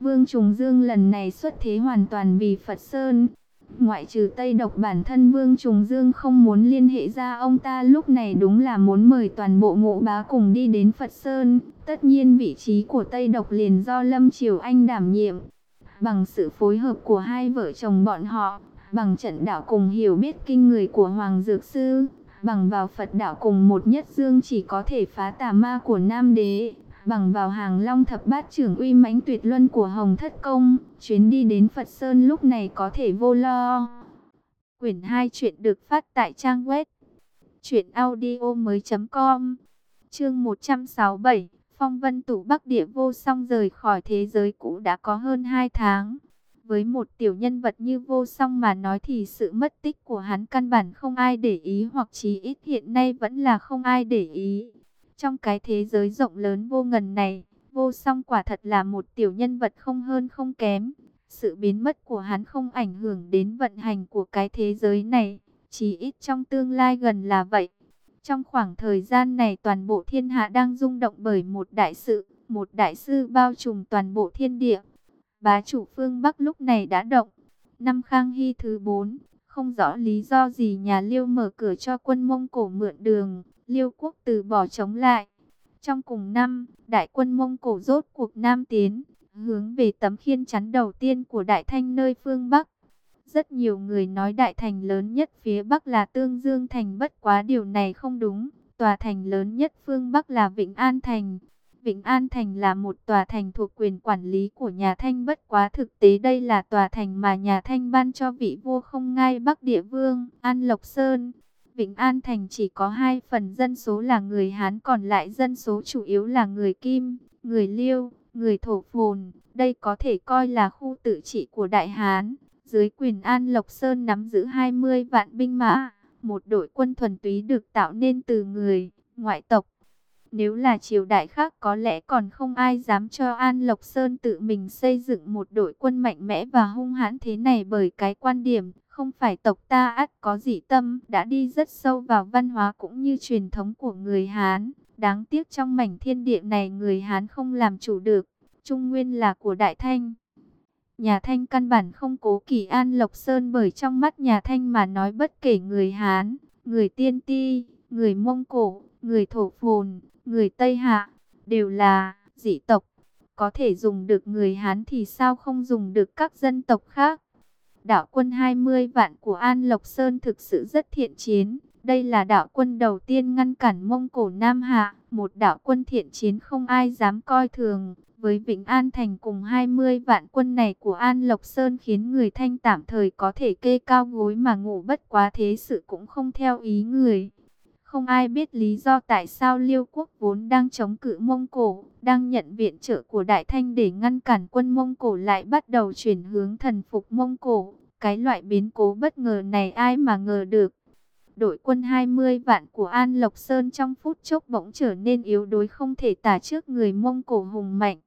Vương Trùng Dương lần này xuất thế hoàn toàn vì Phật Sơn. Ngoại trừ Tây Độc bản thân Vương Trùng Dương không muốn liên hệ ra ông ta lúc này đúng là muốn mời toàn bộ ngộ bá cùng đi đến Phật Sơn. Tất nhiên vị trí của Tây Độc liền do Lâm Triều Anh đảm nhiệm. Bằng sự phối hợp của hai vợ chồng bọn họ, bằng trận đạo cùng hiểu biết kinh người của Hoàng Dược Sư, bằng vào Phật đạo cùng một nhất dương chỉ có thể phá tà ma của Nam Đế, bằng vào hàng long thập bát trưởng uy mãnh tuyệt luân của Hồng Thất Công, chuyến đi đến Phật Sơn lúc này có thể vô lo. Quyển 2 chuyện được phát tại trang web truyệnaudiomoi.com. Chương 167, Phong Vân Tủ Bắc Địa vô song rời khỏi thế giới cũ đã có hơn 2 tháng. Với một tiểu nhân vật như vô song mà nói thì sự mất tích của hắn căn bản không ai để ý hoặc chí ít hiện nay vẫn là không ai để ý. Trong cái thế giới rộng lớn vô ngần này, vô song quả thật là một tiểu nhân vật không hơn không kém. Sự biến mất của hắn không ảnh hưởng đến vận hành của cái thế giới này, chí ít trong tương lai gần là vậy. Trong khoảng thời gian này toàn bộ thiên hạ đang rung động bởi một đại sự, một đại sư bao trùm toàn bộ thiên địa. Bá chủ phương Bắc lúc này đã động. Năm Khang Hy thứ 4, không rõ lý do gì nhà Liêu mở cửa cho quân Mông Cổ mượn đường, Liêu quốc từ bỏ chống lại. Trong cùng năm, đại quân Mông Cổ rốt cuộc Nam tiến, hướng về tấm khiên chắn đầu tiên của Đại Thanh nơi phương Bắc. Rất nhiều người nói đại thành lớn nhất phía Bắc là Tương Dương Thành bất quá điều này không đúng. Tòa thành lớn nhất phương Bắc là Vĩnh An Thành. Vĩnh An Thành là một tòa thành thuộc quyền quản lý của nhà Thanh bất quá thực tế đây là tòa thành mà nhà Thanh ban cho vị vua không ngai Bắc Địa Vương, An Lộc Sơn. Vĩnh An Thành chỉ có hai phần dân số là người Hán còn lại dân số chủ yếu là người Kim, người Liêu, người Thổ Phồn. Đây có thể coi là khu tự trị của Đại Hán. Dưới quyền An Lộc Sơn nắm giữ 20 vạn binh mã, một đội quân thuần túy được tạo nên từ người, ngoại tộc. Nếu là triều đại khác có lẽ còn không ai dám cho An Lộc Sơn tự mình xây dựng một đội quân mạnh mẽ và hung hãn thế này bởi cái quan điểm không phải tộc ta ắt có dị tâm đã đi rất sâu vào văn hóa cũng như truyền thống của người Hán. Đáng tiếc trong mảnh thiên địa này người Hán không làm chủ được, Trung Nguyên là của Đại Thanh. Nhà Thanh căn bản không cố kỳ an Lộc Sơn bởi trong mắt nhà Thanh mà nói bất kể người Hán, người Tiên Ti, người Mông Cổ, người Thổ Phồn, người Tây Hạ, đều là dị tộc. Có thể dùng được người Hán thì sao không dùng được các dân tộc khác? Đạo quân 20 vạn của An Lộc Sơn thực sự rất thiện chiến. Đây là đạo quân đầu tiên ngăn cản Mông Cổ Nam Hạ, một đạo quân thiện chiến không ai dám coi thường. Với Vĩnh An Thành cùng 20 vạn quân này của An Lộc Sơn khiến người Thanh tạm thời có thể kê cao gối mà ngủ bất quá thế sự cũng không theo ý người. Không ai biết lý do tại sao Liêu quốc vốn đang chống cự Mông Cổ, đang nhận viện trợ của Đại Thanh để ngăn cản quân Mông Cổ lại bắt đầu chuyển hướng thần phục Mông Cổ. Cái loại biến cố bất ngờ này ai mà ngờ được. Đội quân 20 vạn của An Lộc Sơn trong phút chốc bỗng trở nên yếu đuối không thể tả trước người Mông Cổ hùng mạnh.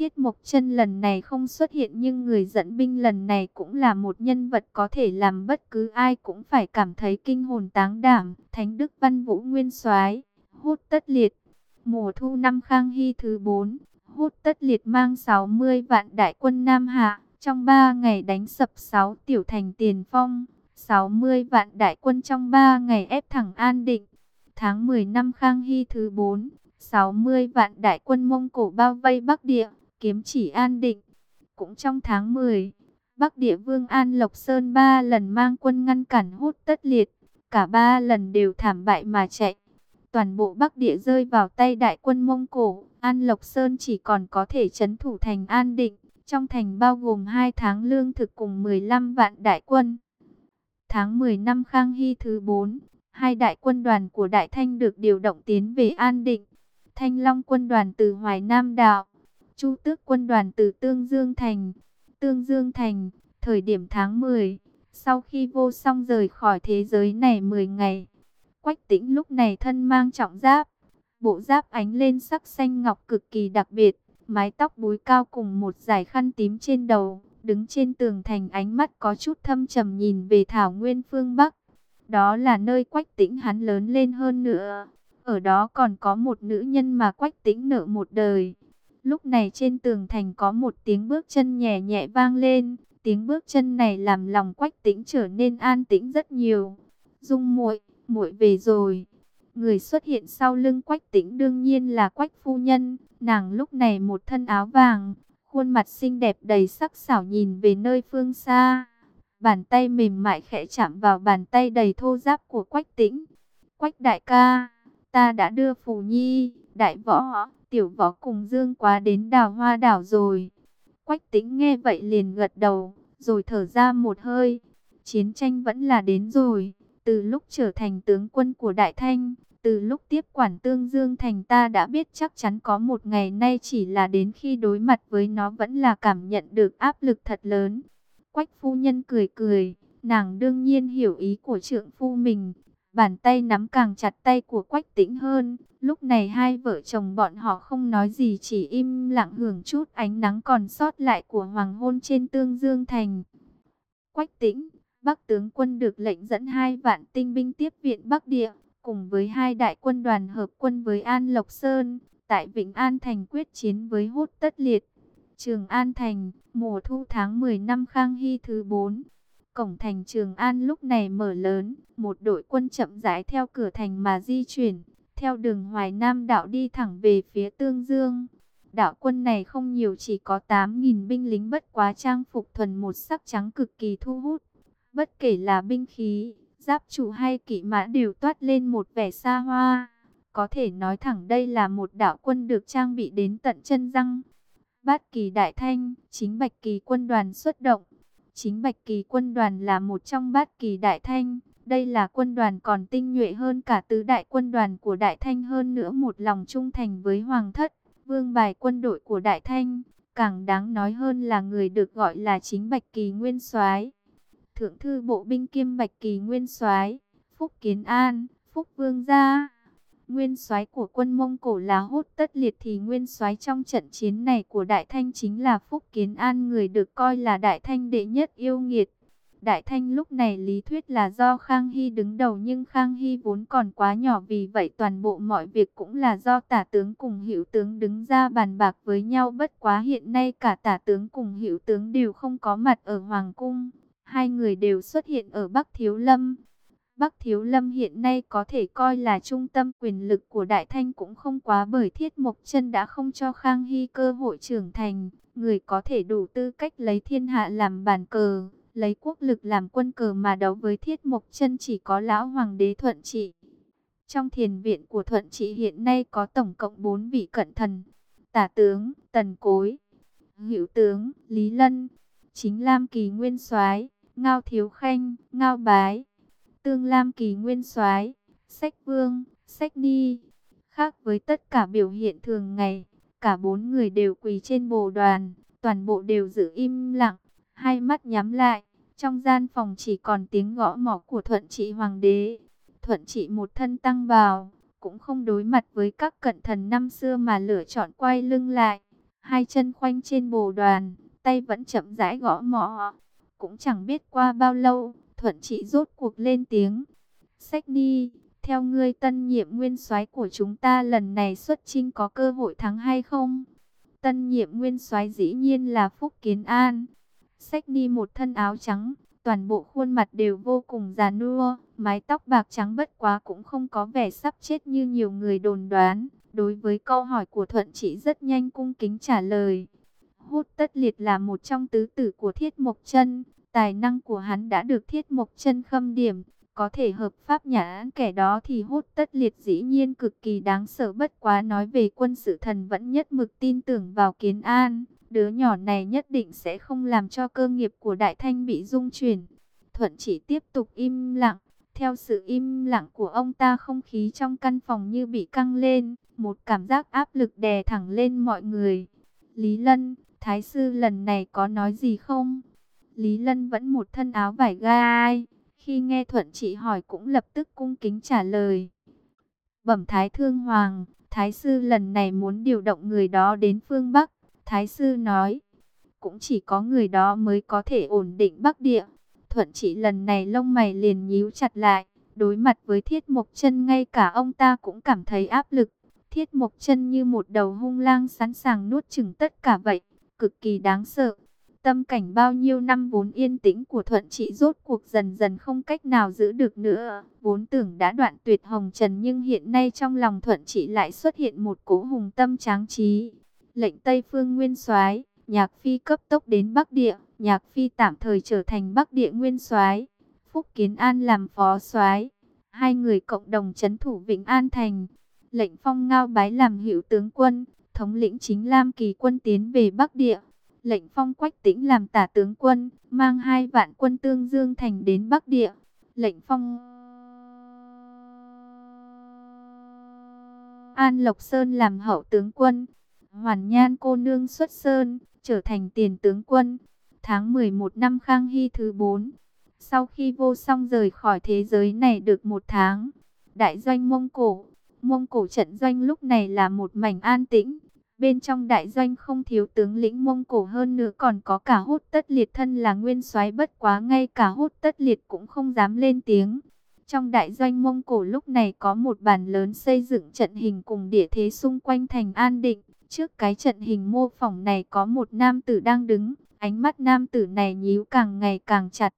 Thiết Mộc Chân lần này không xuất hiện nhưng người dẫn binh lần này cũng là một nhân vật có thể làm bất cứ ai cũng phải cảm thấy kinh hồn táng đảm. Thánh Đức Văn Vũ Nguyên Soái, hút tất liệt. Mùa thu năm Khang Hy thứ 4, hút tất liệt mang 60 vạn đại quân Nam Hạ, trong 3 ngày đánh sập 6 tiểu thành tiền phong, 60 vạn đại quân trong 3 ngày ép thẳng An Định. Tháng 10 năm Khang Hy thứ 4, 60 vạn đại quân Mông Cổ bao vây Bắc Địa, kiếm chỉ An Định. Cũng trong tháng 10, Bắc Địa Vương An Lộc Sơn ba lần mang quân ngăn cản hút tất liệt, cả ba lần đều thảm bại mà chạy. Toàn bộ Bắc Địa rơi vào tay đại quân Mông Cổ, An Lộc Sơn chỉ còn có thể chấn thủ thành An Định, trong thành bao gồm 2 tháng lương thực cùng 15 vạn đại quân. Tháng 10 năm Khang Hy thứ 4, hai đại quân đoàn của Đại Thanh được điều động tiến về An Định. Thanh Long quân đoàn từ Hoài Nam Đạo, Chu Tước quân đoàn từ Tương Dương Thành. Tương Dương Thành, thời điểm tháng 10, sau khi vô song rời khỏi thế giới này 10 ngày. Quách tĩnh lúc này thân mang trọng giáp, bộ giáp ánh lên sắc xanh ngọc cực kỳ đặc biệt, mái tóc búi cao cùng một dải khăn tím trên đầu, đứng trên tường thành ánh mắt có chút thâm trầm nhìn về Thảo Nguyên phương Bắc. Đó là nơi Quách Tĩnh hắn lớn lên hơn nữa. Ở đó còn có một nữ nhân mà Quách Tĩnh nợ một đời. Lúc này trên tường thành có một tiếng bước chân nhẹ nhẹ vang lên, tiếng bước chân này làm lòng Quách Tĩnh trở nên an tĩnh rất nhiều. Dung muội, muội về rồi. Người xuất hiện sau lưng Quách Tĩnh đương nhiên là Quách phu nhân, nàng lúc này một thân áo vàng, khuôn mặt xinh đẹp đầy sắc sảo nhìn về nơi phương xa. Bàn tay mềm mại khẽ chạm vào bàn tay đầy thô giáp của Quách Tĩnh. Quách đại ca, ta đã đưa Phù Nhi, đại võ, tiểu võ cùng Dương quá đến đào hoa đảo rồi. Quách Tĩnh nghe vậy liền gật đầu, rồi thở ra một hơi. Chiến tranh vẫn là đến rồi. Từ lúc trở thành tướng quân của Đại Thanh, từ lúc tiếp quản Tương Dương Thành ta đã biết chắc chắn có một ngày nay chỉ là đến khi đối mặt với nó vẫn là cảm nhận được áp lực thật lớn. Quách phu nhân cười cười, nàng đương nhiên hiểu ý của trượng phu mình. Bàn tay nắm càng chặt tay của Quách tĩnh hơn. Lúc này hai vợ chồng bọn họ không nói gì chỉ im lặng hưởng chút ánh nắng còn sót lại của hoàng hôn trên Tương Dương Thành. Quách tĩnh, Bắc tướng quân được lệnh dẫn hai vạn tinh binh tiếp viện Bắc Địa cùng với hai đại quân đoàn hợp quân với An Lộc Sơn, tại Vĩnh An Thành quyết chiến với hốt tất liệt. Trường An Thành, mùa thu tháng 10 năm Khang Hy thứ 4. Cổng thành Trường An lúc này mở lớn, một đội quân chậm rãi theo cửa thành mà di chuyển, theo đường Hoài Nam đạo đi thẳng về phía Tương Dương. Đạo quân này không nhiều chỉ có 8.000 binh lính bất quá trang phục thuần một sắc trắng cực kỳ thu hút. Bất kể là binh khí, giáp trụ hay kỵ mã đều toát lên một vẻ xa hoa. Có thể nói thẳng đây là một đạo quân được trang bị đến tận chân răng. Bát kỳ đại thanh, chính bạch kỳ quân đoàn xuất động. Chính bạch kỳ quân đoàn là một trong bát kỳ đại thanh. Đây là quân đoàn còn tinh nhuệ hơn cả tứ đại quân đoàn của đại thanh hơn nữa một lòng trung thành với hoàng thất. Vương bài quân đội của đại thanh, càng đáng nói hơn là người được gọi là chính bạch kỳ nguyên soái Thượng thư bộ binh kiêm Bạch Kỳ Nguyên soái, Phúc Kiến An, Phúc Vương gia. Nguyên soái của quân Mông Cổ là Hốt Tất Liệt thì nguyên soái trong trận chiến này của Đại Thanh chính là Phúc Kiến An, người được coi là Đại Thanh đệ nhất yêu nghiệt. Đại Thanh lúc này lý thuyết là do Khang Hy đứng đầu nhưng Khang Hy vốn còn quá nhỏ vì vậy toàn bộ mọi việc cũng là do tả tướng cùng hiệu tướng đứng ra bàn bạc với nhau bất quá hiện nay cả tả tướng cùng hiệu tướng đều không có mặt ở Hoàng Cung. Hai người đều xuất hiện ở Bắc Thiếu Lâm. Bắc Thiếu Lâm hiện nay có thể coi là trung tâm quyền lực của Đại Thanh cũng không quá bởi Thiết Mộc Chân đã không cho Khang Hy cơ hội trưởng thành. Người có thể đủ tư cách lấy thiên hạ làm bàn cờ, lấy quốc lực làm quân cờ mà đấu với Thiết Mộc Chân chỉ có Lão Hoàng đế Thuận Trị. Trong thiền viện của Thuận Trị hiện nay có tổng cộng 4 vị cận thần, tả tướng, tần cối, hữu tướng, Lý Lân, chính Lam Kỳ Nguyên soái Ngao Thiếu Khanh, Ngao Bái, Tương Lam Kỳ Nguyên soái Sách Vương, Sách Ni. Khác với tất cả biểu hiện thường ngày, cả bốn người đều quỳ trên bồ đoàn, toàn bộ đều giữ im lặng, hai mắt nhắm lại, Trong gian phòng chỉ còn tiếng gõ mỏ của thuận trị hoàng đế. Thuận trị một thân tăng bào, cũng không đối mặt với các cận thần năm xưa mà lựa chọn quay lưng lại. Hai chân khoanh trên bồ đoàn, tay vẫn chậm rãi gõ mỏ. Cũng chẳng biết qua bao lâu, thuận trị rốt cuộc lên tiếng. Sách đi, theo ngươi tân nhiệm nguyên soái của chúng ta lần này xuất chinh có cơ hội thắng hay không? Tân nhiệm nguyên soái dĩ nhiên là Phúc Kiến An. Sách đi một thân áo trắng, toàn bộ khuôn mặt đều vô cùng già nua, mái tóc bạc trắng bất quá cũng không có vẻ sắp chết như nhiều người đồn đoán. Đối với câu hỏi của Thuận trị rất nhanh cung kính trả lời. Hút tất liệt là một trong tứ tử của Thiết Mộc Chân, tài năng của hắn đã được Thiết Mộc Chân khâm điểm, có thể hợp pháp nhà án kẻ đó thì hút tất liệt dĩ nhiên cực kỳ đáng sợ bất quá nói về quân sự thần vẫn nhất mực tin tưởng vào kiến an. Đứa nhỏ này nhất định sẽ không làm cho cơ nghiệp của Đại Thanh bị dung chuyển. Thuận chỉ tiếp tục im lặng. Theo sự im lặng của ông ta không khí trong căn phòng như bị căng lên. Một cảm giác áp lực đè thẳng lên mọi người. Lý Lân, Thái sư lần này có nói gì không? Lý Lân vẫn một thân áo vải gai. Khi nghe Thuận chỉ hỏi cũng lập tức cung kính trả lời. Bẩm Thái Thương Hoàng, Thái sư lần này muốn điều động người đó đến phương Bắc. Thái sư nói, cũng chỉ có người đó mới có thể ổn định Bắc Địa. Thuận chỉ lần này lông mày liền nhíu chặt lại, đối mặt với Thiết Mộc Chân ngay cả ông ta cũng cảm thấy áp lực. Thiết Mộc Chân như một đầu hung lang sẵn sàng nuốt chửng tất cả vậy, cực kỳ đáng sợ. Tâm cảnh bao nhiêu năm vốn yên tĩnh của Thuận Trị rốt cuộc dần dần không cách nào giữ được nữa. Vốn tưởng đã đoạn tuyệt hồng trần nhưng hiện nay trong lòng Thuận Trị lại xuất hiện một cỗ hùng tâm tráng trí. Lệnh Tây Phương Nguyên soái Nhạc Phi cấp tốc đến Bắc Địa, Nhạc Phi tạm thời trở thành Bắc Địa Nguyên soái Phúc Kiến An làm phó soái Hai người cộng đồng chấn thủ Vĩnh An Thành. Lệnh Phong Ngao bái làm hiệu tướng quân, thống lĩnh chính Lam Kỳ quân tiến về Bắc Địa lệnh phong quách tĩnh làm tả tướng quân, mang hai vạn quân tương dương thành đến Bắc Địa. Lệnh phong An Lộc Sơn làm hậu tướng quân, Hoàn Nhan cô nương xuất sơn, trở thành tiền tướng quân. Tháng 11 năm Khang Hy thứ 4, sau khi vô song rời khỏi thế giới này được một tháng, đại doanh Mông Cổ, Mông Cổ trận doanh lúc này là một mảnh an tĩnh. Bên trong đại doanh không thiếu tướng lĩnh Mông Cổ hơn nữa còn có cả hút tất liệt thân là nguyên soái bất quá ngay cả hút tất liệt cũng không dám lên tiếng. Trong đại doanh Mông Cổ lúc này có một bàn lớn xây dựng trận hình cùng địa thế xung quanh thành an định. Trước cái trận hình mô phỏng này có một nam tử đang đứng, ánh mắt nam tử này nhíu càng ngày càng chặt.